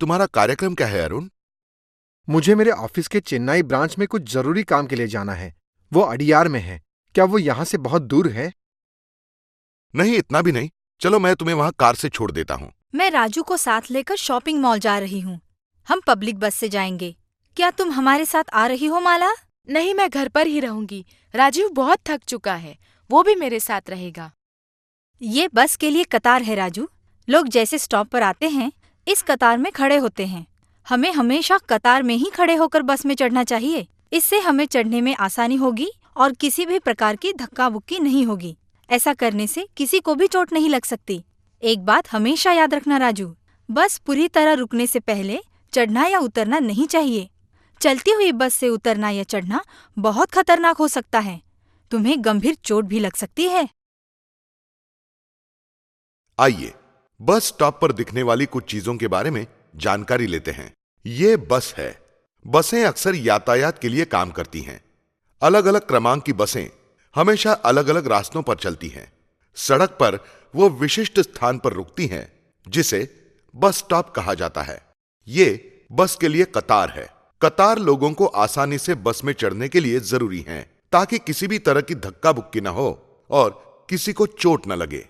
तुम्हारा कार्यक्रम क्या है अरुण? मुझे मेरे ऑफ़िस के चेन्नई ब्रांच में कुछ ज़रूरी काम के लिए जाना है। वो अडियार में है। क्या वो यहाँ से बहुत दूर है? नहीं इतना भी नहीं। चलो मैं तुम्हें वहाँ कार से छोड़ देता हूँ। मैं राजू को साथ लेकर शॉपिंग मॉल जा रही हूँ। हम पब्लिक बस से जाएँगे। क्या तुम हमारे साथ आ रही हो माला? नहीं मैं घर पर ही रहूँगी। राजीव बहुत थक चुका है। वो भी मेरे साथ रहेगा। ये बस के लिए कतार है राजू। लोग जैसे स्टॉप पर आते हैं इस कतार में खड़े होते हैं। हमें हमेशा कतार में ही खड़े होकर बस में चढ़ना चाहिए। इससे हमें चढ़ने में आसानी होगी और किसी भी प्रकार की धक्का बुक्की नहीं होगी। ऐसा करने से किसी को भी चोट नहीं लग सकती। एक बात हमेशा याद रखना राजू, बस पूरी तरह रुकने से पहले चढ़ना या उतरना नहीं चाहिए। चलती हुई बस से उतरना या चढ़ना बहुत खतरनाक हो सकता है। तुम्हें गंभीर चोट भी लग सकती है। आइए बस स्टॉप पर दिखने वाली कुछ चीज़ों के बारे में जानकारी लेते हैं। ये बस है। बसें अक्सर यातायात के लिए काम करती हैं। अलग अलग क्रमांक की बसें हमेशा अलग अलग रास्तों पर चलती हैं। सड़क पर वो विशिष्ट स्थान पर रुकती हैं, जिसे बस स्टॉप कहा जाता है। ये बस के लिए कतार है। कतार लोगों को आसानी से बस में चढ़ने के लिए ज़रूरी है, ताकि किसी भी तरह की धक्का बुक्की ना हो और किसी को चोट न लगे।